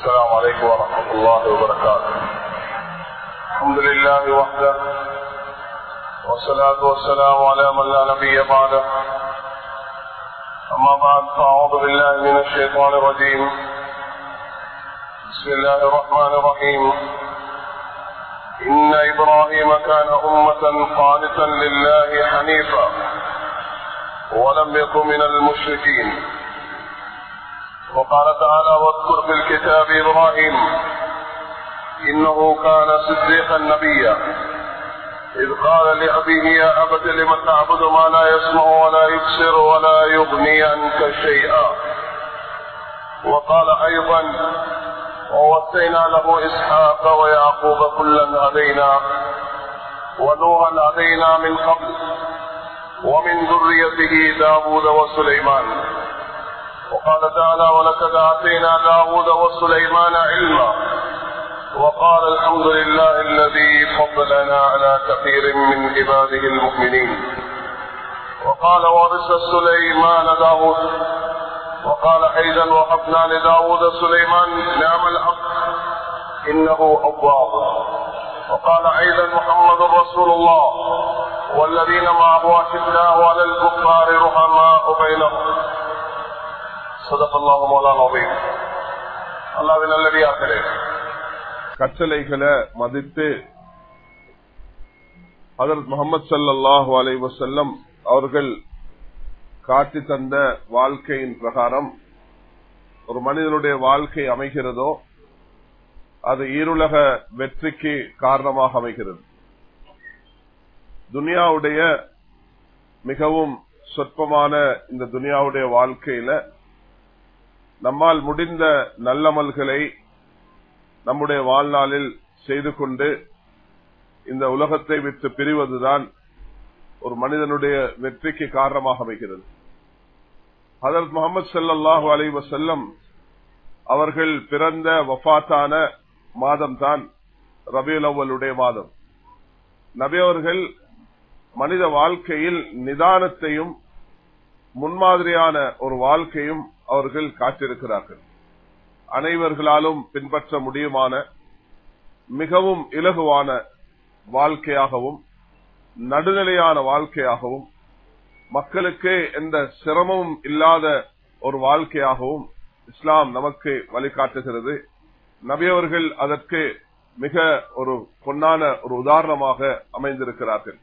السلام عليكم ورحمة الله وبركاته. الحمد لله وحده والصلاة والسلام على من لا نبي بعده. أما بعد فأعوذ بالله من الشيطان الرجيم. بسم الله الرحمن الرحيم. إن إبراهيم كان أمة قانتا لله حنيفا ولم يكن من المشركين. وقال تعالى واذكر في الكتاب إبراهيم إنه كان صديقا نبيا. إذ قال لأبيه يا أبت لم تعبد ما لا يسمع ولا يبصر ولا يغني عنك شيئا؟ وقال أيضا ووصينا له إسحاق ويعقوب كلا هدينا ونوحا هدينا من قبل ومن ذريته داود وسليمان. وقال تعالى ولقد آتينا داود وسليمان علما. وقال الحمد لله الذي فضلنا على كثير من عباده المؤمنين. وقال وارث سليمان داود. وقال أيضا وهبنا لداود سليمان نعم العبد إنه أواب. وقال أيضا محمد رسول الله. والذين معه أشداء على الكفار رحماء بينهم. அல்லாவின் நல்லடியார்களே. கட்டளைகளை மதித்து அதற்கு முகமது சல்லாஹூ அலை வசல்லம் அவர்கள் காட்டி தந்த வாழ்க்கையின் பிரகாரம் ஒரு மனிதனுடைய வாழ்க்கை அமைகிறதோ அது ஈருலக வெற்றிக்கு காரணமாக அமைகிறது. துனியாவுடைய மிகவும் சொற்பமான இந்த துனியாவுடைய வாழ்க்கையில நம்மால் முடிந்த நல்லமல்களை நம்முடைய வாழ்நாளில் செய்து கொண்டு இந்த உலகத்தை விட்டு பிரிவதுதான் ஒரு மனிதனுடைய வெற்றிக்கு காரணமாக அமைகிறது. ஹதரத் முகமது சல்லாஹு அலை வசல்லம் அவர்கள் பிறந்த வஃத்தான மாதம் தான் ரபியுல் அவ்வளுடைய மாதம். நபி அவர்கள் மனித வாழ்க்கையில் நிதானத்தையும் முன்மாதிரியான ஒரு வாழ்க்கையும் அவர்கள் காட்டிருக்கிறார்கள் அனைவர்களாலும் பின்பற்ற முடியுமான மிகவும் இலகுவான வாழ்க்கையாகவும் நடுநிலையான வாழ்க்கையாகவும் மக்களுக்கே எந்த சிரமமும் இல்லாத ஒரு வாழ்க்கையாகவும் இஸ்லாம் நமக்கு வழிகாட்டுகிறது. நபியவர்கள் அதற்கு மிக ஒரு பொன்னான ஒரு உதாரணமாக அமைந்திருக்கிறார்கள்.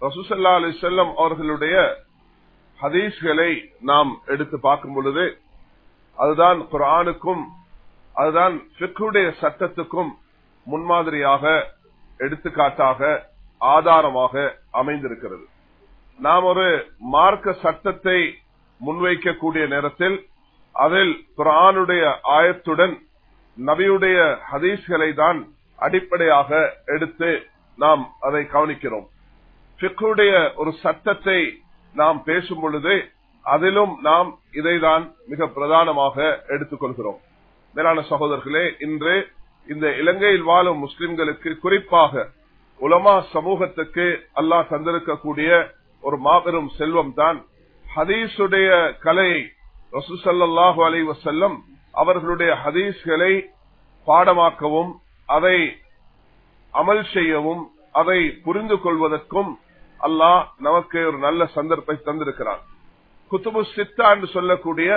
ரசூசல்லா அலி செல்லம் அவர்களுடைய ஹதீஸ்களை நாம் எடுத்து பார்க்கும் பொழுது அதுதான் குரானுக்கும் அதுதான் பிக்குடைய சட்டத்துக்கும் முன்மாதிரியாக எடுத்துக்காட்டாக ஆதாரமாக அமைந்திருக்கிறது. நாம் ஒரு மார்க்க சட்டத்தை முன்வைக்கக்கூடிய நேரத்தில் அதில் குரானுடைய ஆயத்துடன் நபியுடைய ஹதீஸ்களை தான் அடிப்படையாக எடுத்து நாம் அதை கவனிக்கிறோம். பிக்குடைய ஒரு சட்டத்தை நாம் பேசும் பொழுது அதிலும் நாம் இதைதான் மிக பிரதானமாக எடுத்துக்கொள்கிறோம். மேலான சகோதரர்களே இன்று இந்த இலங்கையில் வாழும் முஸ்லிம்களுக்கு குறிப்பாக உலமா சமூகத்துக்கு அல்லாஹ் தந்திருக்கக்கூடிய ஒரு மாபெரும் செல்வம் தான் ஹதீஸுடைய கலையை ரசூசல்லாஹு அலை வசல்லம் அவர்களுடைய ஹதீஸ்களை பாடமாக்கவும் அதை அமல் செய்யவும் அதை புரிந்து கொள்வதற்கும் அல்லாஹ் நமக்கு ஒரு நல்ல சந்தர்ப்பத்தை தந்திருக்கிறான். குத்துபு சித்தா என்று சொல்லக்கூடிய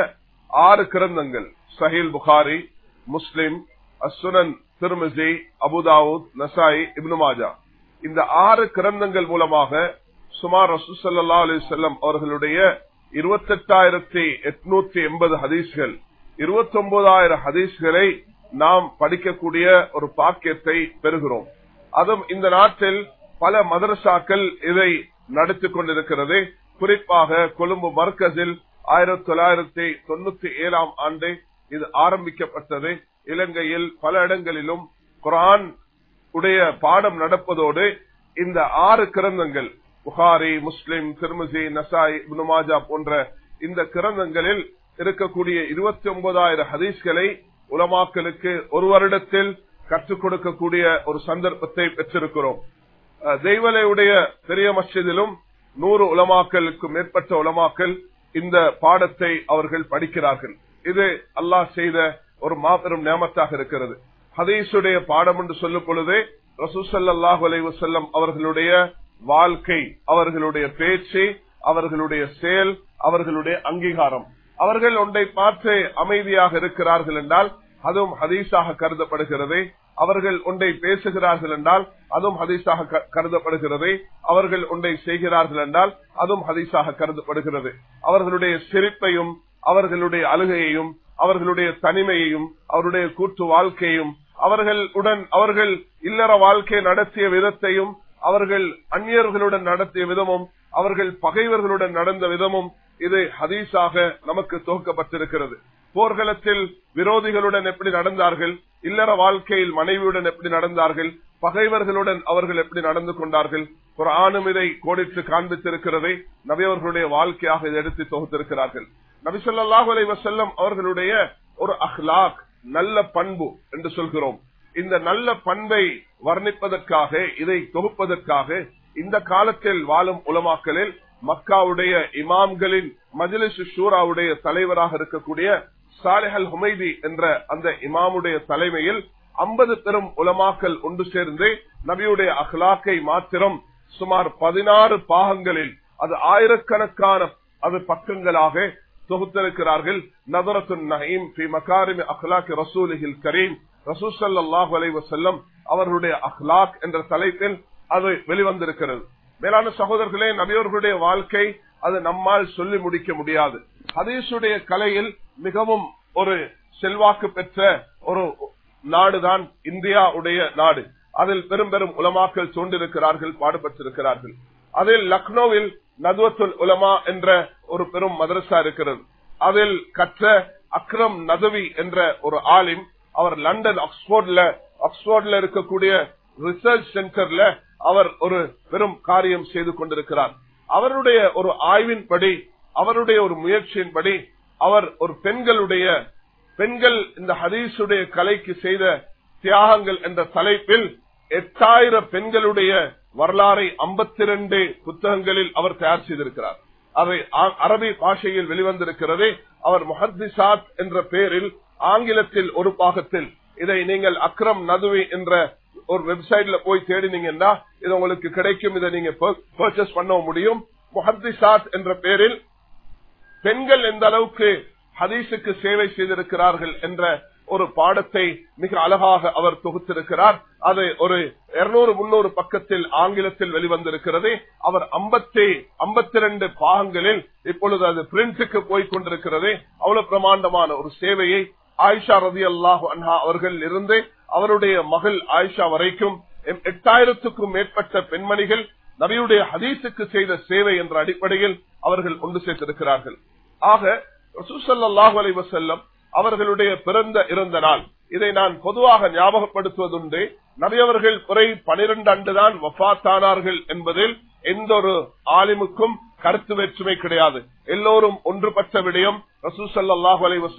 ஆறு கிரந்தங்கள். சஹில் புகாரி முஸ்லிம் அசுனன் திருமிசி அபுதாவுத் நசாயி இப்னு மாஜா. இந்த ஆறு கிரந்தங்கள் மூலமாக சுமார் ரசூசல்லா அலி செல்லம் அவர்களுடைய இருபத்தெட்டாயிரத்தி எட்நூத்தி எண்பது ஹதீஸ்கள் இருபத்தி ஒன்பதாயிரம் ஹதீஸ்களை நாம் படிக்கக்கூடிய ஒரு பாக்கியத்தை பெறுகிறோம். அதுவும் இந்த நாட்டில் பல மதரசாக்கள் இதை நடத்தி கொண்டிருக்கிறது. குறிப்பாக கொழும்பு மர்கஸில் ஆயிரத்தி தொள்ளாயிரத்தி தொண்ணூத்தி ஏழாம் ஆண்டு இது ஆரம்பிக்கப்பட்டது. இலங்கையில் பல இடங்களிலும் குரான் உடைய பாடம் நடப்பதோடு இந்த ஆறு கிரந்தங்கள் புகாரி முஸ்லிம் திருமசி நசாய் இப்னுமாஜா போன்ற இந்த கிரந்தங்களில் இருக்கக்கூடிய இருபத்தி ஒன்பதாயிரம் ஹதீஸ்களை உலமாக்களுக்கு ஒரு வருடத்தில் கற்றுக் கொடுக்கக்கூடிய ஒரு சந்தர்ப்பத்தை பெற்றிருக்கிறோம். தெய்வலையுடைய பெரிய மஸ்ஜிதிலும் நூறு உலமாக்களுக்கு மேற்பட்ட உலமாக்கள் இந்த பாடத்தை அவர்கள் படிக்கிறார்கள். இது அல்லாஹ் செய்த ஒரு மாபெரும் நியமத்தாக இருக்கிறது. ஹதீசுடைய பாடம் என்று சொல்லும் பொழுதே ரசூசல்லாஹு அலைஹி செல்லம் அவர்களுடைய வாழ்க்கை அவர்களுடைய பேச்சு அவர்களுடைய செயல் அவர்களுடைய அங்கீகாரம். அவர்கள் ஒன்றை பார்த்து அமைதியாக இருக்கிறார்கள் என்றால் அதுவும் ஹதீஸாக கருதப்படுகிறது. அவர்கள் ஒன்றை பேசுகிறார்கள் என்றால் அதுவும் ஹதீஸாக கருதப்படுகிறது. அவர்கள் ஒன்றை செய்கிறார்கள் என்றால் அதுவும் ஹதீஸாக கருதப்படுகிறது. அவர்களுடைய சிரிப்பையும் அவர்களுடைய அழுகையையும் அவர்களுடைய தனிமையையும் அவருடைய கூட்டு வாழ்க்கையும் அவர்களுடன் அவர்கள் இல்லற வாழ்க்கை நடத்திய விதத்தையும் அவர்கள் அந்நியர்களுடன் நடத்திய விதமும் அவர்கள் பகைவர்களுடன் நடந்த விதமும் இது ஹதீஸாக நமக்கு தொகுக்கப்பட்டிருக்கிறது. போர்க்களத்தில் விரோதிகளுடன் எப்படி நடந்தார்கள் இல்லற வாழ்க்கையில் மனைவியுடன் எப்படி நடந்தார்கள் பகைவர்களுடன் அவர்கள் எப்படி நடந்து கொண்டார்கள் ஒரு ஆணும் இதை கோடிட்டு காண்பித்திருக்கிறதை நபியவர்களுடைய வாழ்க்கையாக இதை எடுத்து தொகுத்திருக்கிறார்கள். நபி ஸல்லல்லாஹு அவர்களுடைய ஒரு அஹ்லாக் நல்ல பண்பு என்று சொல்கிறோம். இந்த நல்ல பண்பை வர்ணிப்பதற்காக இதை தொகுப்பதற்காக இந்த காலத்தில் வாழும் உலமாக்களில் மக்காவுடைய இமாம்களின் மஜ்லிஸ் ஷூராவுடைய தலைவராக இருக்கக்கூடிய சாலிஹல் ஹுமைதி என்ற அந்த இமாமுடைய தலைமையில் ஐம்பது பெரும் உலமாக்கள் ஒன்று சேர்ந்து நபியுடைய அஹ்லாக்கை மாத்திரம் சுமார் பதினாறு பாகங்களில் அது ஆயிரக்கணக்கான அது பக்கங்களாக தொகுத்திருக்கிறார்கள். நதரத்து நஹீம் பி மகாரிமி அஹ்லாக் ரசூலிஹில் கரீம். ரசூல் ஸல்லல்லாஹு அலைஹி வஸல்லம் அவர்களுடைய அஹ்லாக் என்ற தலைப்பில் அது வெளிவந்திருக்கிறது. மேலான சகோதரர்களே நபியோர்களுடைய வாழ்க்கை அது நம்மால் சொல்லி முடிக்க முடியாது. ஹதீஸுடைய கலையில் மிகவும் ஒரு செல்வாக்கு பெற்ற ஒரு நாடுதான் இந்தியாவுடைய நாடு. அதில் பெரும் பெரும் உலமாக்கள் தோன்றிருக்கிறார்கள் பாடுபட்டிருக்கிறார்கள். அதில் லக்னோவில் நதுவத்துல் உலமா என்ற ஒரு பெரும் மதரசா இருக்கிறது. அதில் கற்ற அக்ரம் நதவி என்ற ஒரு ஆலிம் அவர் லண்டன் ஆக்ஸ்போர்ட்ல ஆக்ஸ்போர்ட்ல இருக்கக்கூடிய ரிசர்ச் சென்டர்ல அவர் ஒரு பெரும் காரியம் செய்து கொண்டிருக்கிறார். அவருடைய ஒரு ஆய்வின்படி அவருடைய ஒரு முயற்சியின்படி அவர் ஒரு பெண்களுடைய பெண்கள் இந்த ஹதீஸுடைய கலைக்கு செய்த தியாகங்கள் என்ற தலைப்பில் எட்டாயிரம் பெண்களுடைய வரலாறை ஐம்பத்தி ரெண்டு புத்தகங்களில் அவர் தயார் செய்திருக்கிறார். அவை அரபி பாஷையில் வெளிவந்திருக்கிறது. அவர் முஹத்திசாத் என்ற பெயரில் ஆங்கிலத்தில் ஒரு பாகத்தில் இதை நீங்கள் அக்ரம் நதுவி என்ற ஒரு வெப்சைட்ல போய் தேடினீங்கன்னா இது உங்களுக்கு கிடைக்கும். இதை நீங்க பர்ச்சேஸ் பண்ண முடியும். முஹத்திசாத் என்ற பெயரில் பெண்கள் எந்த அளவுக்கு ஹதீஸுக்கு சேவை செய்திருக்கிறார்கள் என்ற ஒரு பாடத்தை மிக அழகாக அவர் தொகுத்திருக்கிறார். அது ஒரு இருநூறு முன்னூறு பக்கத்தில் ஆங்கிலத்தில் வெளிவந்திருக்கிறது. அவர் ஐம்பத்தி ஐம்பத்தி ரெண்டு பாகங்களில் இப்பொழுது அது பிரிண்ட்டுக்கு போய் கொண்டிருக்கிறது. அவ்வளவு பிரமாண்டமான ஒரு சேவையை ஆயிஷா ரதி அல்லாஹு அன்ஹா அவர்கள் இருந்து அவருடைய மகள் ஆயிஷா வரைக்கும் எட்டாயிரத்துக்கும் மேற்பட்ட பெண்மணிகள் நபியுடைய ஹதீசுக்கு செய்த சேவை என்ற அடிப்படையில் அவர்கள் ஒன்று சேர்த்திருக்கிறார்கள். ஆக ரசூசல்லாஹு அலி வசல்லம் அவர்களுடைய பிறந்த இறந்த நாள். இதை நான் பொதுவாக ஞாபகப்படுத்துவதுண்டு நபியவர்கள் குறை பனிரெண்டு ஆண்டுதான் வஃத்தானார்கள் என்பதில் எந்த ஒரு ஆலிமுக்கும் கருத்து வேற்றுமை கிடையாது. எல்லோரும் ஒன்றுபட்ட விடயம்.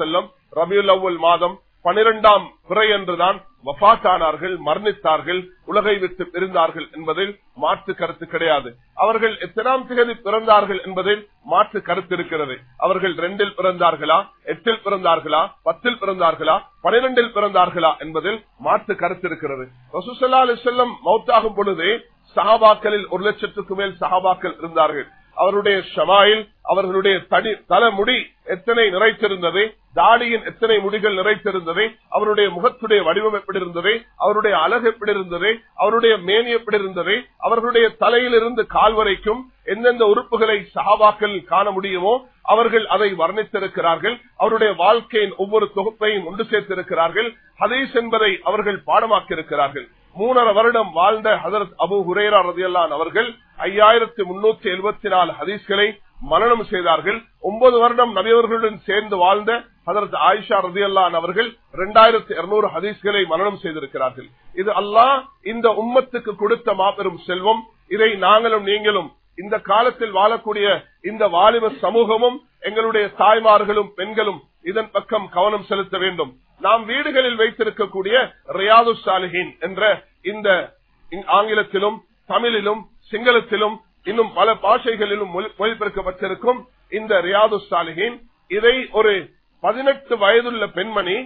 செல்லம் ரபியுல் அவ்வல் மாதம் பனிரெண்டாம் பிறை என்றுதான் வஃத்தானார்கள் மரணித்தார்கள் உலகை விட்டு பிரிந்தார்கள் என்பதில் மாற்று கருத்து கிடையாது. அவர்கள் எத்தனாம் திகதி பிறந்தார்கள் என்பதில் மாற்று கருத்து இருக்கிறது. அவர்கள் ரெண்டில் பிறந்தார்களா எட்டில் பிறந்தார்களா பத்தில் பிறந்தார்களா பனிரெண்டில் பிறந்தார்களா என்பதில் மாற்று கருத்து இருக்கிறது. ரசூசல்லா அலி செல்லம் மௌத்தாகும் பொழுது சஹாபாக்களில் ஒரு லட்சத்துக்கு மேல் சஹாபாக்கள் இருந்தார்கள். அவருடைய ஷமாயில் அவர்களுடைய தடி தலைமுடி எத்தனை நிறைத்திருந்தது தாடியின் எத்தனை முடிகள் நிறைத்திருந்தது அவருடைய முகத்துடைய வடிவம் எப்படி இருந்தது அவருடைய அழகு எப்படி இருந்தது அவருடைய மேனி எப்படி இருந்தது அவர்களுடைய தலையிலிருந்து கால் வரைக்கும் எந்தெந்த உறுப்புகளை சஹாபாக்கள் காண முடியுமோ அவர்கள் அதை வர்ணித்திருக்கிறார்கள் அவருடைய வாழ்க்கையின் ஒவ்வொரு தொகுப்பையும் ஒன்று சேர்த்திருக்கிறார்கள் ஹதீஸ் என்பதை அவர்கள் பாடமாக்கியிருக்கிறார்கள். மூணரை வருடம் வாழ்ந்த ஹதரத் அபு ஹுரேரா ரதியல்லான் அவர்கள் ஐயாயிரத்தி முன்னூத்தி எழுபத்தி நாலு ஹதீஸ்களை மரணம் செய்தார்கள். ஒன்பது வருடம் நபியவர்களுடன் சேர்ந்து வாழ்ந்த அதற்கு ஆயிஷா ரதியல்லான் அவர்கள் இரண்டாயிரத்தி இருநூறு ஹதீஸ்களை மரணம் செய்திருக்கிறார்கள். இது அல்லாஹ் இந்த உம்மத்துக்கு கொடுத்த மாபெரும் செல்வம். இதை நாங்களும் நீங்களும் இந்த காலத்தில் வாழக்கூடிய இந்த வாலிப சமூகமும் எங்களுடைய தாய்மார்களும் பெண்களும் இதன் பக்கம் கவனம் செலுத்த வேண்டும். நாம் வீடுகளில் வைத்திருக்கக்கூடிய ரியாது சாலிஹின் என்ற இந்த ஆங்கிலத்திலும் தமிழிலும் சிங்களத்திலும் இன்னும் பல பாஷைகளிலும் மொழிபெயர்க்கப்பட்டிருக்கும் இந்த ரியாது சாலிஹின். இதை ஒரு பதினெட்டு வயதுள்ள பெண்மணி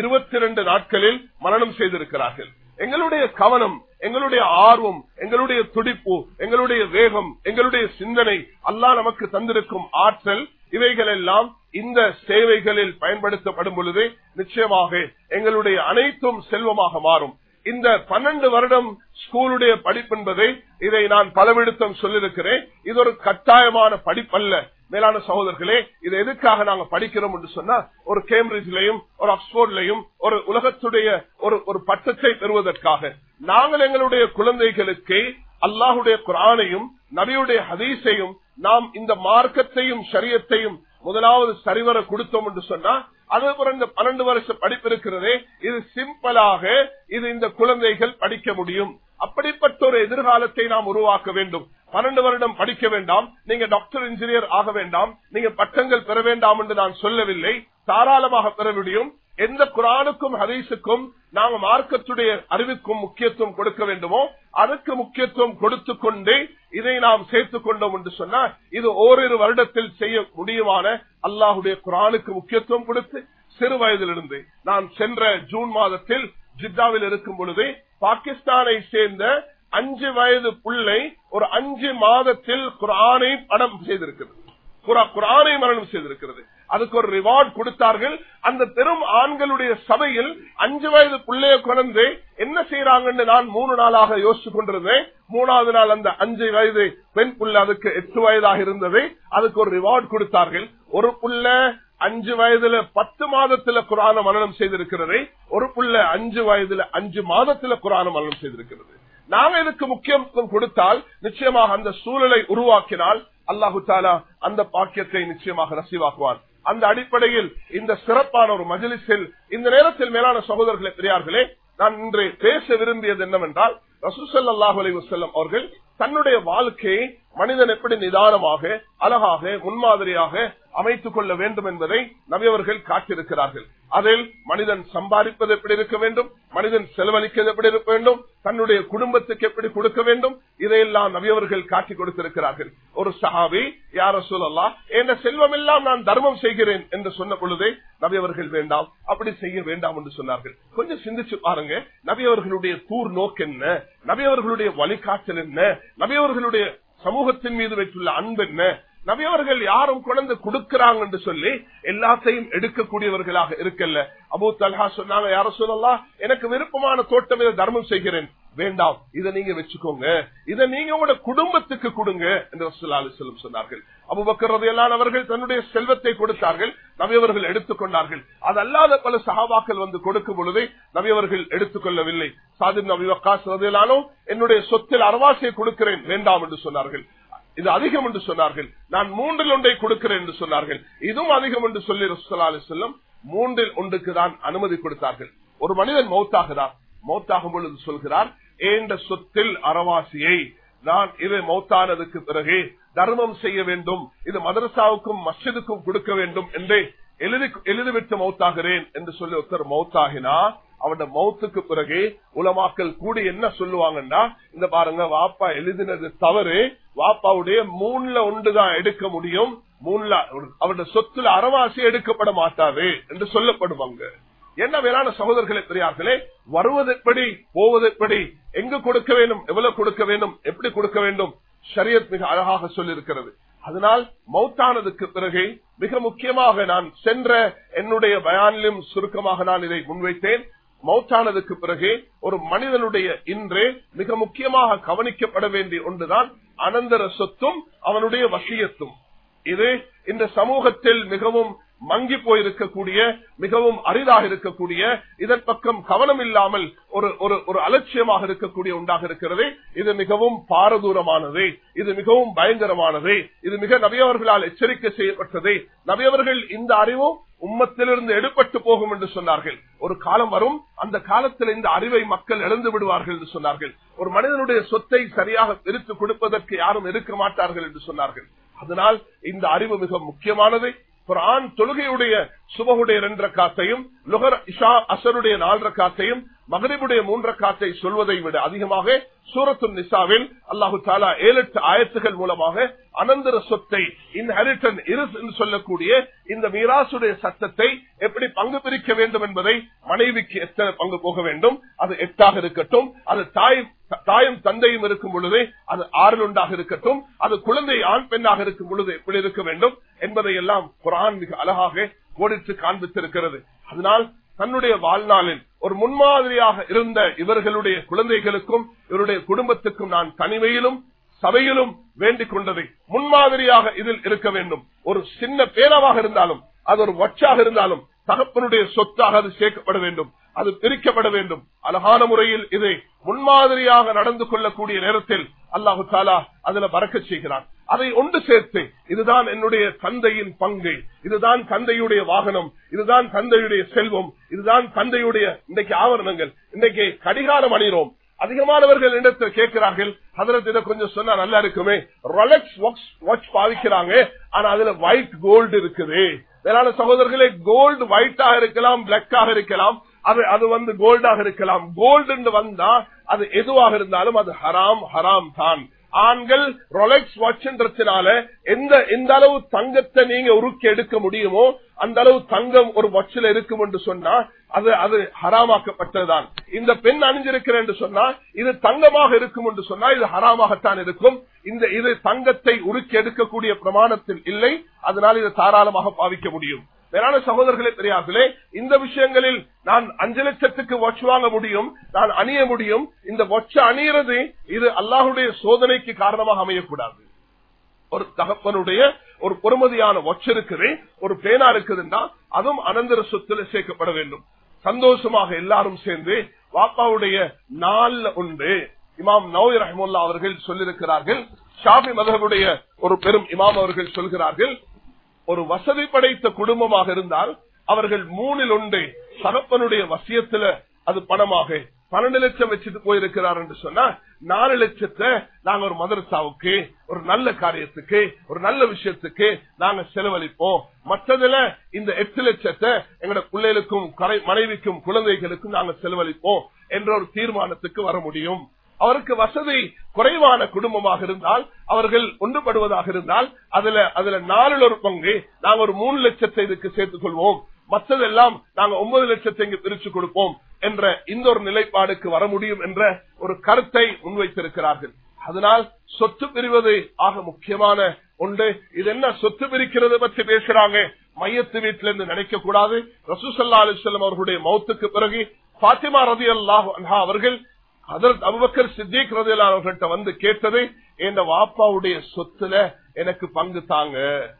இருபத்தி ரெண்டு நாட்களில் மரணம் செய்திருக்கிறார்கள். எங்களுடைய கவனம் எங்களுடைய ஆர்வம் எங்களுடைய துடிப்பு எங்களுடைய வேகம் எங்களுடைய சிந்தனை அல்லாஹ் நமக்கு தந்திருக்கும் ஆற்றல் இவைகள் எல்லாம் இந்த சேவைகளில் பயன்படுத்தப்படும் பொழுது நிச்சயமாக எங்களுடைய அனைத்தும் செல்வமாக மாறும். இந்த பன்னெண்டு வருடம் ஸ்கூலுடைய படிப்பு என்பதை இதை நான் பலவிடுத்தம் சொல்லியிருக்கிறேன். இது ஒரு கட்டாயமான படிப்பல்ல. மேலான சகோதரர்களே இதை எதுக்காக நாங்க படிக்கிறோம் என்று சொன்னா ஒரு கேம்பிரிட்ஜ்லயும் ஒரு ஆக்ஸ்போர்ட்லயும் ஒரு உலகத்துடைய ஒரு ஒரு பட்டத்தை பெறுவதற்காக. நாங்கள் எங்களுடைய குழந்தைகளுக்கு அல்லாஹுடைய குரானையும் நபியுடைய ஹதீஸையும் நாம் இந்த மார்க்கத்தையும் சரியத்தையும் முதலாவது சரிவர கொடுத்தோம் என்று சொன்னா அதே போல இந்த பன்னெண்டு வருஷ படிப்பு இருக்கிறதே இது சிம்பிளாக இது இந்த குழந்தைகள் படிக்க முடியும். அப்படிப்பட்ட ஒரு எதிர்காலத்தை நாம் உருவாக்க வேண்டும். பன்னெண்டு வருடம் படிக்க வேண்டாம் நீங்க டாக்டர் இன்ஜினியர் ஆக வேண்டாம் நீங்க பட்டங்கள் பெற வேண்டாம் என்று நான் சொல்லவில்லை. தாராளமாக பெற முடியும். எந்த குரானுக்கும் ஹதீஸுக்கும் நாங்கள் மார்க்கத்துடைய அறிவுக்கும் முக்கியத்துவம் கொடுக்க வேண்டுமோ அதுக்கு முக்கியத்துவம் கொடுத்து கொண்டே இதை நாம் சேர்த்துக் கொண்டோம் என்று சொன்னால் இது ஓரிரு வருடத்தில் செய்ய முடியுமான அல்லாஹுடைய குரானுக்கு முக்கியத்துவம் கொடுத்து சிறு வயதிலிருந்து நான் சென்ற ஜூன் மாதத்தில் ஜித்தாவில் இருக்கும் பொழுது பாகிஸ்தானை சேர்ந்த அஞ்சு வயது பிள்ளை ஒரு அஞ்சு மாதத்தில் குரானை படம் செய்திருக்கிறது. குரானை மரணம் செய்திருக்கிறது. அதுக்கு ஒரு ரிவார்ட் கொடுத்தார்கள். அந்த பெரும் ஆண்களுடைய சபையில் அஞ்சு வயது பிள்ளைய குழந்தை என்ன செய்யறாங்கன்னு நான் மூணு நாளாக யோசிச்சு கொண்டிருந்தேன். மூணாவது நாள் அந்த அஞ்சு வயது பெண் புள்ள அதுக்கு எட்டு வயதாக இருந்தது. அதுக்கு ஒரு ரிவார்டு கொடுத்தார்கள். ஒரு புள்ள அஞ்சு வயதுல பத்து மாதத்துல குரான மரணம் செய்திருக்கிறது. ஒரு புள்ள அஞ்சு வயதுல அஞ்சு மாதத்துல குரான மரணம் செய்திருக்கிறது. நாம இதுக்கு முக்கியத்துவம் கொடுத்தால் நிச்சயமாக அந்த சூழலை உருவாக்கினால் அல்லாஹு தாலா அந்த பாக்கியத்தை நிச்சயமாக நசிவாக்குவான். அந்த அடிப்படையில் இந்த சிறப்பான ஒரு மஜிலிஸில் இந்த நேரத்தில் மேலான சகோதரர்களே பெரியார்களே நான் இன்று பேச விரும்பியது என்னவென்றால் ரசூசல்லாஹு அலி வசல்லம் அவர்கள் தன்னுடைய வாழ்க்கையை மனிதன் எப்படி நிதானமாக அழகாக முன்மாதிரியாக அமைத்துக் கொள்ள வேண்டும் என்பதை நவியவர்கள் காட்டியிருக்கிறார்கள். அதில் மனிதன் சம்பாதிப்பது எப்படி இருக்க வேண்டும்? மனிதன் செலவழிக்கிறது எப்படி இருக்க வேண்டும்? தன்னுடைய குடும்பத்துக்கு எப்படி கொடுக்க வேண்டும்? இதையெல்லாம் நவியவர்கள் காட்டி கொடுத்திருக்கிறார்கள். ஒரு சஹாபி யார சொல்லலாம் என்ற செல்வம் எல்லாம் நான் தர்மம் செய்கிறேன் என்று சொன்ன பொழுதே நவியவர்கள் வேண்டாம் அப்படி செய்ய வேண்டாம் என்று சொன்னார்கள். கொஞ்சம் சிந்திச்சு பாருங்க நபியவர்களுடைய கூர் நோக்கு என்ன? நபியவர்களுடைய வழிகாட்டல் என்ன? நபியவர்களுடைய சமூகத்தின் மீது வைத்துள்ள அன்பு என்ன நபியவர்கள் யாரும் குழந்தை கொடுக்கிறாங்க என்று சொல்லி எல்லாத்தையும் எடுக்கக்கூடியவர்களாக இருக்கல்ல. அபு தல்ஹா சொன்னாங்க யார சொல்லலாம் எனக்கு விருப்பமான தோட்டம் இதை தர்மம் செய்கிறேன். வேண்டாம் இதை நீங்க வச்சுக்கோங்க. இதை நீங்க உங்களோட குடும்பத்துக்கு கொடுங்க. என்று சொல்லும் சொன்னார்கள். அபுபக்கரதையெல்லாம் அவர்கள் தன்னுடைய செல்வத்தை கொடுத்தார்கள். நவியவர்கள் எடுத்துக்கொண்டார்கள் அது அல்லாத பல சகாபாக்கள் வந்து கொடுக்கும் பொழுதே நவியவர்கள் எடுத்துக்கொள்ளவில்லை சாதி நபி என்னுடைய சொத்தில் அரவாசியை கொடுக்கிறேன் வேண்டாம் என்று சொன்னார்கள். இது அதிகம் என்று சொன்னார்கள். நான் மூன்றில் ஒன்றை கொடுக்கிறேன் என்று சொன்னார்கள். இதுவும் அதிகம் என்று சொல்லி ரசூல்லா அலி மூன்றில் ஒன்றுக்கு தான் அனுமதி கொடுத்தார்கள். ஒரு மனிதன் மௌத்தாகிறார் மௌத்தாகும் பொழுது சொல்கிறார் ஏண்ட சொத்தில் அறவாசியை நான் இது மௌத்தானதுக்கு பிறகு தர்மம் செய்ய வேண்டும். இது மதரசாவுக்கும் மஸ்ஜிதுக்கும் கொடுக்க வேண்டும் என்று எழுதி எழுதிவிட்டு மௌத்தாகிறேன் என்று சொல்லி ஒருத்தர் மௌத்தாகினா அவனோட மௌத்துக்கு பிறகு உலமாக்கள் கூடி என்ன சொல்லுவாங்கன்னா இந்த பாருங்க வாப்பா எழுதினது தவறு வாப்பாவுடைய மூணுல ஒன்றுதான் எடுக்க முடியும் மூணுல அவருடைய சொத்துல அறவாசி எடுக்கப்பட மாட்டாது என்று சொல்லப்படுவாங்க என்ன வேளாண் சகோதரர்களே பெரியார்களே வருவது எப்படி போவது எப்படி எங்கு கொடுக்க வேண்டும் எவ்வளவு கொடுக்க வேண்டும் எப்படி கொடுக்க வேண்டும் ஷரியத் மிக அழகாக சொல்லியிருக்கிறது. அதனால் மௌத்தானதுக்கு பிறகு மிக முக்கியமாக நான் சென்ற என்னுடைய பயானிலும் சுருக்கமாக நான் இதை முன்வைத்தேன். மௌத்தானதுக்கு பிறகு ஒரு மனிதனுடைய இன்று மிக முக்கியமாக கவனிக்கப்பட வேண்டிய ஒன்றுதான் அனந்தர சொத்தும் அவனுடைய வசியத்தும். இது இந்த சமூகத்தில் மிகவும் மங்கி போயிருக்கக்கூடிய மிகவும் அரிதாக இருக்கக்கூடிய இதன் பக்கம் கவனம் இல்லாமல் ஒரு ஒரு ஒரு அலட்சியமாக இருக்கக்கூடிய உண்டாக இருக்கிறது. இது மிகவும் பாரதூரமானது. இது மிகவும் பயங்கரமானது. இது மிக நபியவர்களால் எச்சரிக்கை செய்யப்பட்டது. நபியவர்கள் இந்த அறிவும் உம்மத்திலிருந்து எடுபட்டு போகும் என்று சொன்னார்கள். ஒரு காலம் வரும் அந்த காலத்தில் இந்த அறிவை மக்கள் இழந்து விடுவார்கள் என்று சொன்னார்கள். ஒரு மனிதனுடைய சொத்தை சரியாக பிரித்து கொடுப்பதற்கு யாரும் இருக்க மாட்டார்கள் என்று சொன்னார்கள். அதனால் இந்த அறிவு மிக முக்கியமானது. குரான் தொழுகையுடைய சுபகுடைய ரெண்டரை காத்தையும் லுகர் இஷா அசருடைய நாலரை காத்தையும் மகரிபுடைய மூன்ற காத்தை சொல்வதை விட அதிகமாக சூரத்து நிசாவில் அல்லாஹு தாலா ஏழு எட்டு ஆயத்துகள் மூலமாக அனந்தர சொத்தை இன்ஹெரிட்டன் என்று சொல்லக்கூடிய இந்த மீராசுடைய சட்டத்தை எப்படி பங்கு பிரிக்க வேண்டும் என்பதை மனைவிக்கு எத்தனை பங்கு போக வேண்டும்? அது எட்டாக இருக்கட்டும் அது தாய் தாயும் தந்தையும் இருக்கும் பொழுது அது ஆறில் இருக்கட்டும் அது குழந்தை ஆண் பெண்ணாக இருக்கும் பொழுது எப்படி இருக்க வேண்டும் என்பதை எல்லாம் குரான் மிக அழகாக கோடிட்டு காண்பித்திருக்கிறது. அதனால் தன்னுடைய வாழ்நாளில் ஒரு முன்மாதிரியாக இருந்த இவர்களுடைய குழந்தைகளுக்கும் இவருடைய குடும்பத்துக்கும் நான் தனிமையிலும் சபையிலும் வேண்டிக் கொண்டதை முன்மாதிரியாக இதில் இருக்க வேண்டும். ஒரு சின்ன பேரவாக இருந்தாலும் அது ஒரு வச்சாக இருந்தாலும் தகப்பனுடைய சொத்தாக அது சேர்க்கப்பட வேண்டும். அது பிரிக்கப்பட வேண்டும். அழகான முறையில் இதை முன்மாதிரியாக நடந்து கொள்ளக்கூடிய நேரத்தில் அல்லாஹு தாலா அதுல பறக்க செய்கிறான். அதை ஒன்று சேர்த்து இதுதான் என்னுடைய தந்தையின் பங்கு இதுதான் தந்தையுடைய வாகனம் இதுதான் தந்தையுடைய செல்வம் இதுதான் தந்தையுடைய இன்றைக்கு ஆவரணங்கள் இன்றைக்கு கடிகாரம் அணிகிறோம். அதிகமானவர்கள் இடத்தில் கேட்கிறார்கள் அதற்கு இதை கொஞ்சம் சொன்னா நல்லா இருக்குமே. ரொலக்ஸ் வாட்ச் பாவிக்கிறாங்க ஆனா அதுல ஒயிட் கோல்டு இருக்குது. வேளாண் சகோதரர்களே கோல்டு ஒயிட்டாக இருக்கலாம் பிளாக்காக இருக்கலாம் அது அது வந்து கோல்டாக இருக்கலாம். கோல்டு வந்தா அது எதுவாக இருந்தாலும் அது ஹராம் ஹராம் தான். ஆண்கள் ரொலெக்ஸ் வாட்ச்ன்றதுனால எந்த எந்த அளவு தங்கத்தை நீங்க உருக்கி எடுக்க முடியுமோ அந்த அளவு தங்கம் ஒரு வாட்சில் இருக்கும் என்று சொன்னா அது அது ஹராமாக்கப்பட்டதுதான். இந்த பெண் அணிஞ்சிருக்கிறேன் என்று சொன்னா இது தங்கமாக இருக்கும் என்று சொன்னா இது ஹராமாகத்தான் இருக்கும். இந்த இது தங்கத்தை உருக்கி எடுக்கக்கூடிய பிரமாணத்தில் இல்லை. அதனால் இதை தாராளமாக பாவிக்க முடியும். மேலான சகோதரர்களே பெரியார்களே இந்த விஷயங்களில் நான் அஞ்சு லட்சத்துக்கு வாட்ச் வாங்க முடியும் நான் அணிய முடியும். இந்த வாட்ச அணியறது இது அல்லாஹுடைய சோதனைக்கு காரணமாக அமையக்கூடாது. ஒரு தகப்பனுடைய ஒரு பொறுமதியான வாட்ச் இருக்குது ஒரு பேனா இருக்குதுன்னா அதுவும் அனந்தர சொத்துல சேர்க்கப்பட வேண்டும். சந்தோஷமாக எல்லாரும் சேர்ந்து வாப்பாவுடைய நாள்ல உண்டு. இமாம் நவீர் ரஹமுல்லா அவர்கள் சொல்லியிருக்கிறார்கள் ஷாபி மதகுடைய ஒரு பெரும் இமாம் அவர்கள் சொல்கிறார்கள் ஒரு வசதி படைத்த குடும்பமாக இருந்தால் அவர்கள் மூணில் ஒன்று சகப்பனுடைய வசியத்துல அது பணமாக பன்னெண்டு லட்சம் வச்சுட்டு போயிருக்கிறார் என்று சொன்னா நாலு லட்சத்தை நாங்க ஒரு மதரசாவுக்கு ஒரு நல்ல காரியத்துக்கு ஒரு நல்ல விஷயத்துக்கு நாங்க செலவழிப்போம். மற்றதுல இந்த எட்டு லட்சத்தை எங்களோட பிள்ளைகளுக்கும் மனைவிக்கும் குழந்தைகளுக்கும் நாங்க செலவழிப்போம் என்ற ஒரு தீர்மானத்துக்கு வர முடியும். அவருக்கு வசதி குறைவான குடும்பமாக இருந்தால் அவர்கள் ஒன்றுபடுவதாக இருந்தால் அதுல அதுல நாலில் ஒரு பங்கு நாங்க ஒரு மூணு லட்சத்தை இதுக்கு சேர்த்துக் கொள்வோம். மற்றதெல்லாம் நாங்க ஒன்பது லட்சத்தை இங்கு பிரிச்சு கொடுப்போம் என்ற இந்த ஒரு நிலைப்பாடுக்கு வர முடியும் என்ற ஒரு கருத்தை முன்வைத்திருக்கிறார்கள். அதனால் சொத்து பிரிவது ஆக முக்கியமான ஒன்று. இது என்ன சொத்து பிரிக்கிறது பற்றி பேசுறாங்க? மையத்து வீட்டில இருந்து நினைக்க கூடாது ரசூசல்லா அலிசல்லம் அவர்களுடைய மௌத்துக்கு பிறகு பாத்திமா ரதி அல்லாஹ் அவர்கள் அதற்கு அபுபக்கர் சித்திக் ரதியல்லா வந்து கேட்டது என் வாப்பாவுடைய சொத்துல எனக்கு பங்கு தாங்க?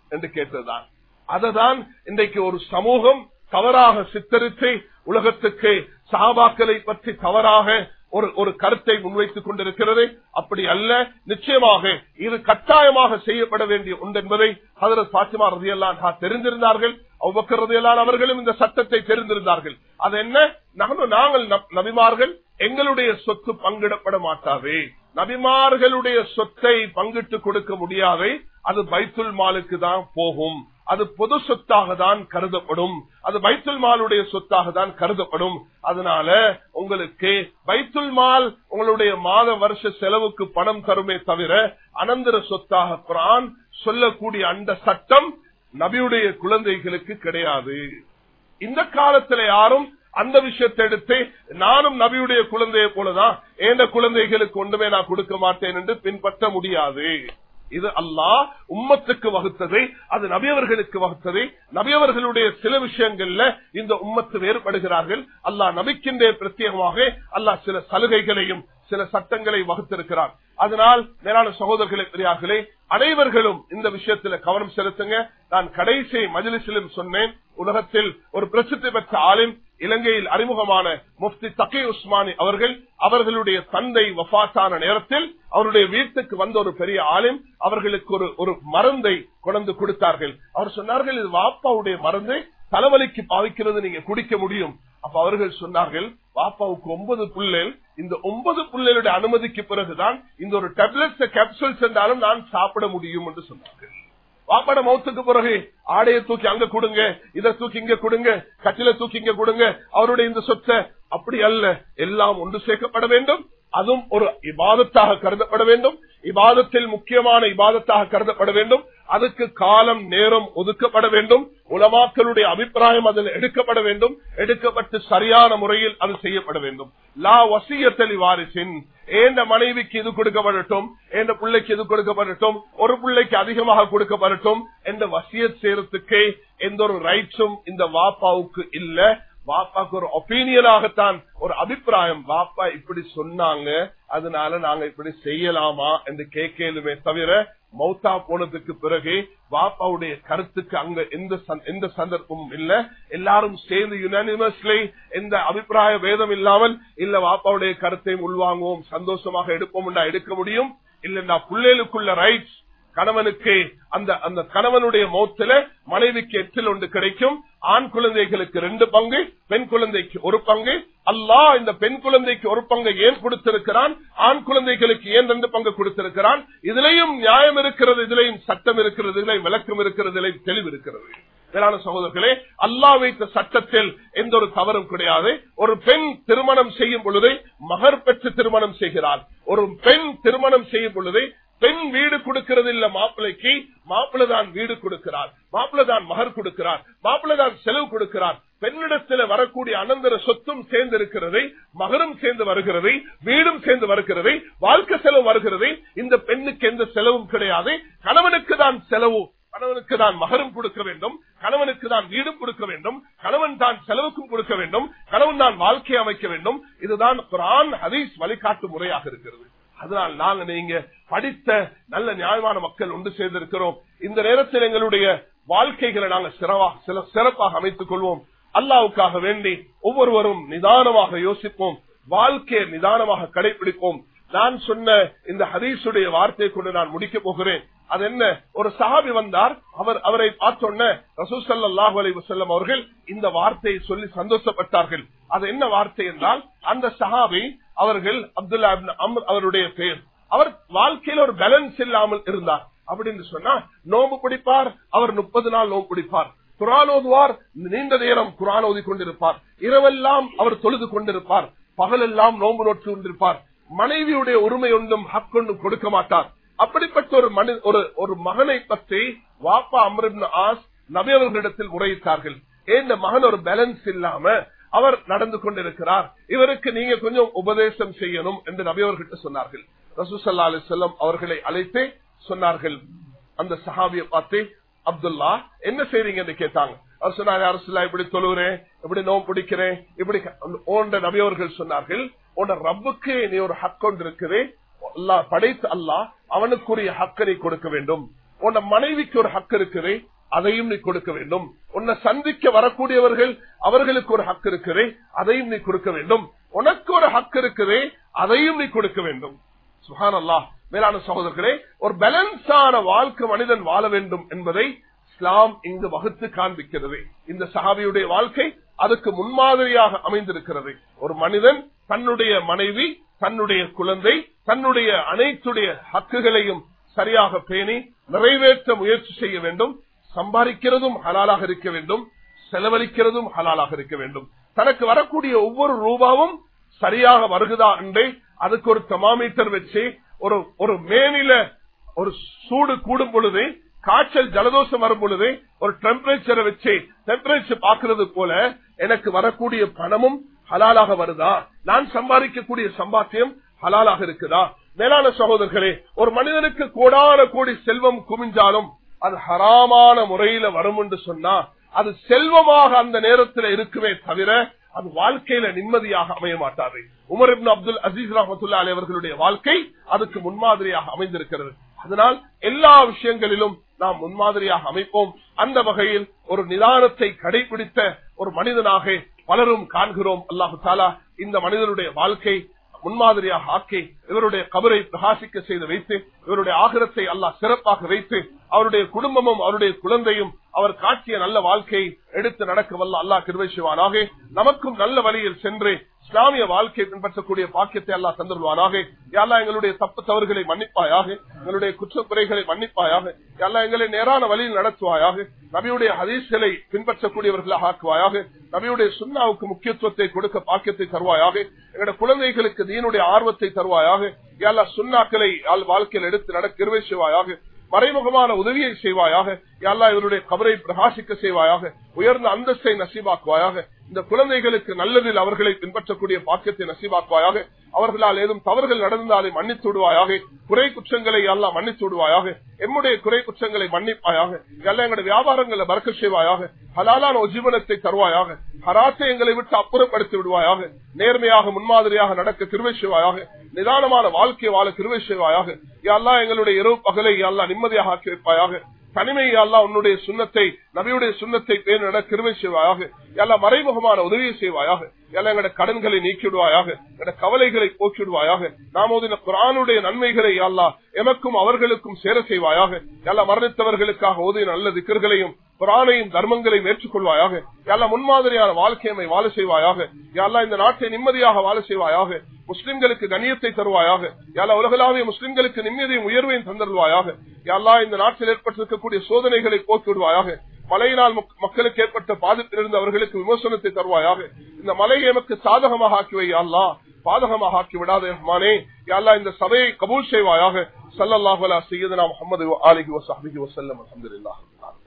என்று கேட்டதுதான். அததான் இன்றைக்கு ஒரு சமூகம் தவறாக சித்தரித்து உலகத்துக்கு சாபாக்களை பற்றி தவறாக ஒரு ஒரு கருத்தை முன்வைத்துக் கொண்டிருக்கிறது. அப்படி அல்ல. நிச்சயமாக இது கட்டாயமாக செய்யப்பட வேண்டிய உண்டு என்பதை ஹதரத் பாத்திமா ரதியல்லான் தெரிந்திருந்தார்கள். அவ்வக்கர் ரதியல்லான் அவர்களும் இந்த சட்டத்தை தெரிந்திருந்தார்கள். அது என்ன? நாங்கள் நபிமார்கள் எங்களுடைய சொத்து பங்கிடப்பட மாட்டாவே நபிமார்களுடைய சொத்தை பங்கிட்டு கொடுக்க முடியாதே அது பைத்துல் மாலுக்கு தான் போகும். அது பொது சொத்தாக தான் கருதப்படும். அது பைத்துல் மாலுடைய சொத்தாக தான் கருதப்படும். அதனால உங்களுக்கு பைத்துல் மால் உங்களுடைய மாத வருஷ செலவுக்கு பணம் தருமே தவிர அனந்தர சொத்தாக குரான் சொல்லக்கூடிய அந்த சட்டம் நபியுடைய குழந்தைகளுக்கு கிடையாது. இந்த காலத்துல யாரும் அந்த விஷயத்தை எடுத்து நானும் நபியுடைய குழந்தையை போலதான் ஏந்த குழந்தைகளுக்கு ஒன்றுமே நான் கொடுக்க மாட்டேன் என்று பின்பற்ற முடியாது. இது அல்லாஹ் உம்மத்துக்கு வகுத்ததை அது நபியவர்களுக்கு வகுத்ததை நபியவர்களுடைய சில விஷயங்கள்ல இந்த உம்மத்து வேறுபடுகிறார்கள். அல்லாஹ் நபிக்கின்ற பிரத்யேகமாக அல்லாஹ் சில சலுகைகளையும் சில சட்டங்களை வகுத்திருக்கிறார் அதனால் மேலான சகோதரர்களை பெரியார்களே அனைவர்களும் இந்த விஷயத்துல கவனம் செலுத்துங்க. நான் கடைசி மஜிலிசிலும் சொன்னேன் உலகத்தில் ஒரு பிரசித்தி பெற்ற ஆளும் இலங்கையில் அறிமுகமான முப்தி தக்கை உஸ்மானி அவர்கள் அவர்களுடைய தந்தை வஃத்தான நேரத்தில் அவருடைய வீட்டுக்கு வந்த ஒரு பெரிய ஆளும் அவர்களுக்கு ஒரு ஒரு மருந்தை கொண்டு கொடுத்தார்கள். அவர் சொன்னார்கள் இது வாப்பாவுடைய மருந்தை தலைவலிக்கு பாவிக்கிறது நீங்க குடிக்க முடியும். அப்ப அவர்கள் சொன்னார்கள் பாப்பாவுக்கு ஒன்பது புள்ளல் இந்த ஒன்பது புள்ளலுடைய அனுமதிக்கு பிறகுதான் இந்த ஒரு டேப்லெட்ஸ் கேப்சூல்ஸ் என்றாலும் நான் சாப்பிட முடியும் என்று சொன்னார்கள். வாப்பாட மௌத்துக்கு பிறகு ஆடையை தூக்கி அங்க கொடுங்க இதை தூக்கி இங்க கொடுங்க கட்டில தூக்கி இங்க கொடுங்க அவருடைய இந்த சொத்தை அப்படி அல்ல எல்லாம் ஒன்று சேர்க்கப்பட வேண்டும். அதுவும் ஒரு இபாதத்தாக கருதப்பட வேண்டும். இபாதத்தில் முக்கியமான இபாதத்தாக கருதப்பட வேண்டும். அதுக்கு காலம் நேரம் ஒதுக்கப்பட வேண்டும். உலமாக்களுடைய அபிப்பிராயம் அதில் எடுக்கப்பட வேண்டும். எடுக்கப்பட்டு சரியான முறையில் அது செய்யப்பட வேண்டும். லா வசியத்தலி வாரிசின் ஏந்த மனைவிக்கு இது கொடுக்கப்படட்டும் எந்த பிள்ளைக்கு இது கொடுக்கப்படட்டும் ஒரு பிள்ளைக்கு அதிகமாக கொடுக்கப்படட்டும் எந்த வசியத் செய்யறதுக்கு எந்த ஒரு ரைட்ஸும் இந்த வாப்பாவுக்கு இல்ல. பாப்பாக்கு ஒரு ஒப்பீனியனாகத்தான் ஒரு அபிப்பிராயம் பாப்பா இப்படி சொன்னாங்க அதனால நாங்க இப்படி செய்யலாமா? என்று கேட்கலுமே தவிர மௌத்தா போனதுக்கு பிறகு வாப்பாவுடைய கருத்துக்கு அங்க எந்த சந்த- எந்த சந்தர்ப்பமும் இல்ல. எல்லாரும் சேர்ந்து யுனானிமஸ்லி எந்த அபிப்பிராய வேதம் இல்லாமல் இல்ல பாப்பாவுடைய கருத்தையும் உள்வாங்குவோம் சந்தோஷமாக எடுப்போம் எடுக்க முடியும். இல்லைன்னா பிள்ளைகளுக்குள்ள ரைட்ஸ் கணவனுக்கு அந்த அந்த கணவனுடைய மௌத்துல மனைவிக்கு எட்டில் ஒன்று கிடைக்கும். ஆண் குழந்தைகளுக்கு ரெண்டு பங்கு பெண் குழந்தைக்கு ஒரு பங்கு. அல்லாஹ் இந்த பெண் குழந்தைக்கு ஒரு பங்கை ஏன் கொடுத்திருக்கிறான்? ஆண் குழந்தைகளுக்கு ஏன் ரெண்டு பங்கு கொடுத்திருக்கிறான்? இதுலயும் நியாயம் இருக்கிறது இதுலயும் சட்டம் இருக்கிறது இதுலயும் விளக்கம் இருக்கிறது இதுலயும் தெளிவு இருக்கிறது. மேலான சகோதரர்களே அல்லாஹ் வைத்த சட்டத்தில் எந்த ஒரு தவறும் கிடையாது. ஒரு பெண் திருமணம் செய்யும் பொழுது மகர் பெற்று திருமணம் செய்கிறார். ஒரு பெண் திருமணம் செய்யும் பொழுது பெண் வீடு கொடுக்கிறது இல்ல மாப்பிள்ளைக்கு மாப்பிள்ளை தான் வீடு கொடுக்கிறார். மாப்பிள்ளை தான் மகர் கொடுக்கிறார். மாப்பிள்ளை தான் செலவு கொடுக்கிறார். பெண்ணிடத்தில் வரக்கூடிய அனந்தர சொத்தும் சேர்ந்து இருக்கிறது மகரும் சேர்ந்து வருகிறது வீடும் சேர்ந்து வருகிறது வாழ்க்கை செலவு வருகிறது இந்த பெண்ணுக்கு எந்த செலவும் கிடையாது. கணவனுக்கு தான் செலவு. கணவனுக்கு தான் மகரும் கொடுக்க வேண்டும். கணவனுக்கு தான் வீடும் கொடுக்க வேண்டும். கணவன் தான் செலவுக்கும் கொடுக்க வேண்டும். கணவன் தான் வாழ்க்கை அமைக்க வேண்டும். இதுதான் குரான் ஹதீஸ் வழிகாட்டு முறையாக இருக்கிறது. அதனால் நாங்க நீங்க படித்த நல்ல நியாயமான மக்கள் ஒன்று சேர்ந்திருக்கிறோம். இந்த நேரத்தில் எங்களுடைய வாழ்க்கைகளை நாங்கள் சிறவா சில சிறப்பாக அமைத்துக் கொள்வோம். அல்லாவுக்காக வேண்டி ஒவ்வொருவரும் நிதானமாக யோசிப்போம். வாழ்க்கையை நிதானமாக கடைபிடிப்போம். நான் சொன்ன இந்த ஹதீஸுடைய வார்த்தையை கொண்டு நான் முடிக்க போகிறேன். அது என்ன? ஒரு சஹாபி வந்தார். அவர் அவரை பார்த்தோன்ன ரசூசல்லாஹு அலி வசல்லம் அவர்கள் இந்த வார்த்தையை சொல்லி சந்தோஷப்பட்டார்கள். அது என்ன வார்த்தை என்றால் அந்த சஹாபி அவர்கள் அப்துல்லா அம்ர் அவருடைய பெயர் அவர் வாழ்க்கையில் ஒரு பேலன்ஸ் இல்லாமல் இருந்தார். அப்படின்னு சொன்னா நோம்பு பிடிப்பார் அவர் முப்பது நாள் நோம்பு பிடிப்பார் குரான் ஓதுவார். நீண்ட நேரம் குரான் ஓதி கொண்டிருப்பார். இரவெல்லாம் அவர் தொழுது கொண்டிருப்பார். பகலெல்லாம் நோம்பு நோட்டு கொண்டிருப்பார். மனைவியுடைய உரிமை ஒன்றும் ஹக் ஒன்றும் கொடுக்க மாட்டார். அப்படிப்பட்ட ஒரு மனி ஒரு ஒரு மகனை பற்றி வாப்பா அம்ரின் ஆஸ் நபி அவர்களிடத்தில் உரையிட்டார்கள் ஏன் இந்த மகன் ஒரு பேலன்ஸ் இல்லாம அவர் நடந்து கொண்டிருக்கிறார். இவருக்கு நீங்க கொஞ்சம் உபதேசம் செய்யணும் என்று நபி அவர்கிட்ட சொன்னார்கள். ரசூசல்லா அலி செல்லம் அவர்களை அழைத்து சொன்னார்கள். அந்த சஹாபியை பார்த்து அப்துல்லா என்ன செய்றீங்க? என்று கேட்டாங்க. அவர் சொன்னார் அரசுல்லா இப்படி தொழுகிறேன் இப்படி நோம் பிடிக்கிறேன் இப்படி ஓண்ட நபியவர்கள் சொன்னார்கள் உன்ன ரப்புக்கு நீ ஒரு ஹக் கொண்டு அல்லாஹ் படைத்து அல்லாஹ் அவனுக்குரிய ஹக்கை கொடுக்க வேண்டும். உன்ன மனைவிக்கு ஒரு ஹக்கு இருக்குது அதையும் நீ கொடுக்க வேண்டும். உன்னை சந்திக்க வரக்கூடியவர்கள் அவர்களுக்கு ஒரு ஹக்கு இருக்குது அதையும் நீ கொடுக்க வேண்டும். உனக்கு ஒரு ஹக்கு இருக்குது அதையும் நீ கொடுக்க வேண்டும். சுஹான் அல்லாஹ் மேலான சகோதரர்களே ஒரு பேலன்ஸான வாழ்க்கை மனிதன் வாழ வேண்டும் என்பதை இஸ்லாம் இங்கு வகுத்து காண்பிக்கிறது. இந்த சஹாபியுடைய வாழ்க்கை அதுக்கு முன்மாதிரியாக அமைந்திருக்கிறது. ஒரு மனிதன் தன்னுடைய மனைவி தன்னுடைய குழந்தை தன்னுடைய அனைத்துடைய ஹக்குகளையும் சரியாக பேணி நிறைவேற்ற முயற்சி செய்ய வேண்டும். சம்பாதிக்கிறதும் ஹலாலாக இருக்க வேண்டும் செலவழிக்கிறதும் ஹலாலாக இருக்க வேண்டும். தனக்கு வரக்கூடிய ஒவ்வொரு ரூபாவும் சரியாக வருகுதா என்றே அதுக்கு ஒரு தெர்மாமீட்டர் வச்சு ஒரு ஒரு மேனில ஒரு சூடு கூடும் பொழுது காய்ச்சல் ஜலதோஷம் வரும் பொழுது ஒரு டெம்பரேச்சரை வச்சு டெம்பரேச்சர் பாக்குறது போல எனக்கு வரக்கூடிய பணமும் ஹலாலாக வருதா? நான் சம்பாதிக்கக்கூடிய சம்பாத்தியம் ஹலாலாக இருக்குதா? மேலான சகோதரர்களே ஒரு மனிதனுக்கு கோடான கோடி செல்வம் குமிஞ்சாலும் அது ஹராமான முறையில வரும் என்று சொன்னா அது செல்வமாக அந்த நேரத்தில் இருக்குமே தவிர அது வாழ்க்கையில நிம்மதியாக அமைய மாட்டாது. உமர் இப்னு அப்துல் அசீஸ் ரஹமத்துல்லா அலி அவர்களுடைய வாழ்க்கை அதுக்கு முன்மாதிரியாக அமைந்திருக்கிறது. அதனால் எல்லா விஷயங்களிலும் நாம் முன்மாதிரியாக அமைப்போம். அந்த வகையில் ஒரு நிதானத்தை கடைபிடித்த ஒரு மனிதனாக பலரும் காண்கிறோம். அல்லாஹு தாலா இந்த மனிதனுடைய வாழ்க்கை முன்மாதிரியாக ஆக்கி இவருடைய கபரை பிரகாசிக்க செய்து வைத்து இவருடைய ஆகிரத்தை அல்லாஹ் சிறப்பாக வைத்து அவருடைய குடும்பமும் அவருடைய குழந்தையும் அவர் காட்டிய நல்ல வாழ்க்கையை எடுத்து நடக்க வல்ல அல்லாஹ் கிருவை செய்வானாக. நமக்கும் நல்ல வழியில் சென்று இஸ்லாமிய வாழ்க்கையை பின்பற்றக்கூடிய பாக்கியத்தை அல்லா தந்துருவானாக யாரா எங்களுடைய தப்பு தவறுகளை மன்னிப்பாயாக எங்களுடைய குற்றக்குறைகளை மன்னிப்பாயாக யாரா எங்களை நேரான வழியில் நடத்துவாயாக நபியுடைய ஹதீஸ்களை பின்பற்றக்கூடியவர்களாக ஆக்குவாயாக நபியுடைய சுண்ணாவுக்கு முக்கியத்துவத்தை கொடுக்க பாக்கியத்தை தருவாயாக எங்களுடைய குழந்தைகளுக்கு தீனுடைய ஆர்வத்தை தருவாயாக யாரா சுண்ணாக்களை வாழ்க்கையில் எடுத்து நடக்க கிருவை செய்வாயாக மறைமுகமான உதவியை செய்வாயாக யாரா இவருடைய கபரை பிரகாசிக்க செய்வாயாக உயர்ந்த அந்தஸ்தை நசீபாக்குவாயாக இந்த குழந்தைகளுக்கு நல்லதில் அவர்களை பின்பற்றக்கூடிய பாக்கியத்தை நசீபாக்குவாயாக அவர்களால் ஏதும் தவறுகள் நடந்தாலே மன்னித்து விடுவாயாக குறை குற்றங்களை எல்லாம் மன்னித்து விடுவாயாக எம்முடைய குறை குற்றங்களை மன்னிப்பாயாக எல்லாம் எங்களுடைய வியாபாரங்களை மறக்க செய்வாயாக ஹலாலான ஜீவனத்தை தருவாயாக ஹராசை எங்களை விட்டு அப்புறப்படுத்தி விடுவாயாக நேர்மையாக முன்மாதிரியாக நடக்க திருவை செய்வாயாக நிதானமான வாழ்க்கை வாழ திருவை செய்வாயாக எல்லாம் எங்களுடைய இரவு பகலை எல்லாம் நிம்மதியாக ஆக்கி வைப்பாயாக தனிமையை அல்லா உன்னுடைய சுண்ணத்தை நபியுடைய சுண்ணத்தை பேர் நட கிருமை செய்வாயாக. எல்லா மறைமுகமான உதவியை செய்வாயாக. எல்லாம் எங்களோட கடன்களை நீக்கிவிடுவாயாக. எங்களோட கவலைகளை போக்கிவிடுவாயாக. நாம் ஓதின குரானுடைய நன்மைகளை அல்லா எமக்கும் அவர்களுக்கும் சேர செய்வாயாக. எல்லா மரணித்தவர்களுக்காக ஓதிய நல்ல திக்கர்களையும் குரானையும் தர்மங்களையும் ஏற்றுக்கொள்வாயாக. எல்லா முன்மாதிரியான வாழ்க்கையமை வாழ செய்வாயாக. எல்லா இந்த நாட்டை நிம்மதியாக வாழ செய்வாயாக. முஸ்லிம்களுக்கு கண்ணியத்தை தருவாயாக. எல்லா உலகளாவிய முஸ்லிம்களுக்கு நிம்மதியும் உயர்வையும் தந்தருவாயாக எல்லா இந்த நாட்டில் ஏற்பட்டிருக்கக்கூடிய சோதனைகளை போக்கிவிடுவாயாக. மழையினால் மக்களுக்கு ஏற்பட்ட பாதிப்பிலிருந்து அவர்களுக்கு விமர்சனத்தை தருவாயாக. இந்த மலையை எமக்கு சாதகமாக ஆக்கிவை அல்லா பாதகமாக ஆக்கி விடாத ரஹ்மானே. யாழ்லா இந்த சபையை கபூல் செய்வாயாக. சல்லல்லாஹு அலா முகமது அலிஹி ஆலிஹி வசல்லம் வஸல்லம்